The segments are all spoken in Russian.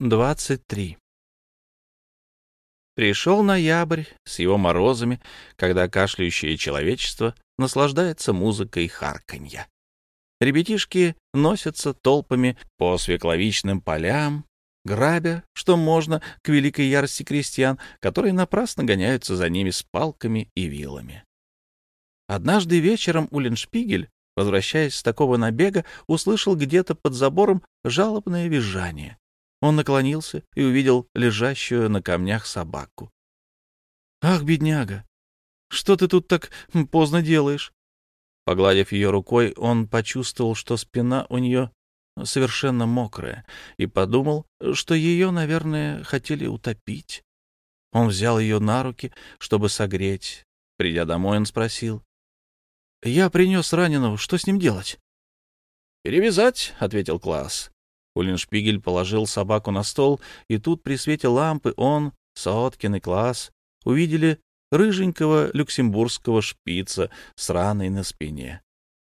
23. Пришел ноябрь с его морозами, когда кашляющее человечество наслаждается музыкой харканья. Ребятишки носятся толпами по свекловичным полям, грабя, что можно, к великой ярости крестьян, которые напрасно гоняются за ними с палками и вилами. Однажды вечером Уллиншпигель, возвращаясь с такого набега, услышал где-то под забором жалобное визжание. Он наклонился и увидел лежащую на камнях собаку. «Ах, бедняга! Что ты тут так поздно делаешь?» Погладив ее рукой, он почувствовал, что спина у нее совершенно мокрая, и подумал, что ее, наверное, хотели утопить. Он взял ее на руки, чтобы согреть. Придя домой, он спросил. «Я принес раненого. Что с ним делать?» «Перевязать», — ответил Класс. Уллиншпигель положил собаку на стол, и тут при свете лампы он, Сооткин и Класс увидели рыженького люксембургского шпица с раной на спине.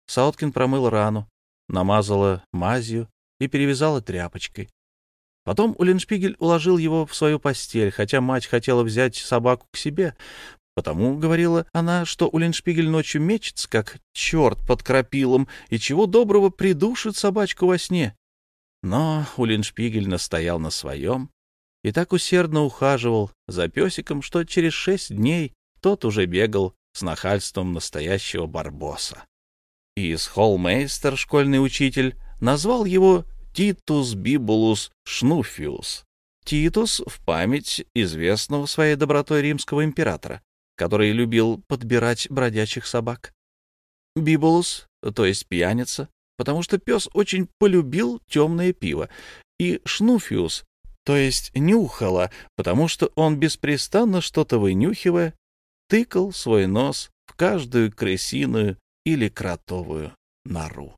Сауткин промыл рану, намазала мазью и перевязала тряпочкой. Потом Уллиншпигель уложил его в свою постель, хотя мать хотела взять собаку к себе, потому говорила она, что Уллиншпигель ночью мечется, как черт под крапилом, и чего доброго придушит собачку во сне. Но Уллиншпигель настоял на своем и так усердно ухаживал за песиком, что через шесть дней тот уже бегал с нахальством настоящего барбоса. И Схолмейстер, школьный учитель, назвал его Титус Бибулус Шнуфиус. Титус в память известного своей добротой римского императора, который любил подбирать бродячих собак. Бибулус, то есть пьяница, потому что пес очень полюбил темное пиво, и Шнуфиус, то есть нюхала, потому что он беспрестанно что-то вынюхивая, тыкал свой нос в каждую крысиную или кротовую нору.